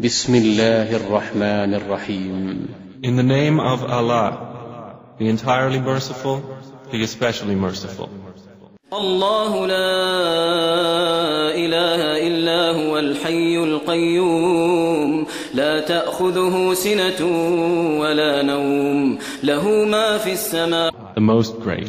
بسم الله الرحمن الرحيم In the name of Allah, the entirely merciful, the especially merciful. الله لا إله إلا هو الحي القيوم لا تأخذه سنة ولا نوم له ما في السماء The most great,